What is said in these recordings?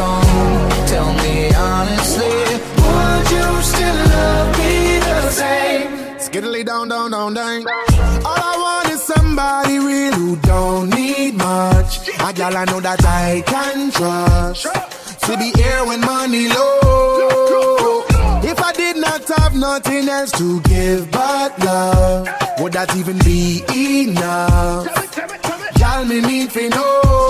strong, tell me honestly, would you still love me the same? Skiddly down, down, down, down. All I want is somebody real who don't need much. A gal I know that I can trust. To be here when money low. If I did not have nothing else to give but love, would that even be enough? Y'all me need to know.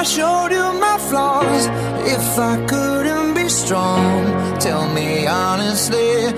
I showed you my flaws, if I couldn't be strong, tell me honestly,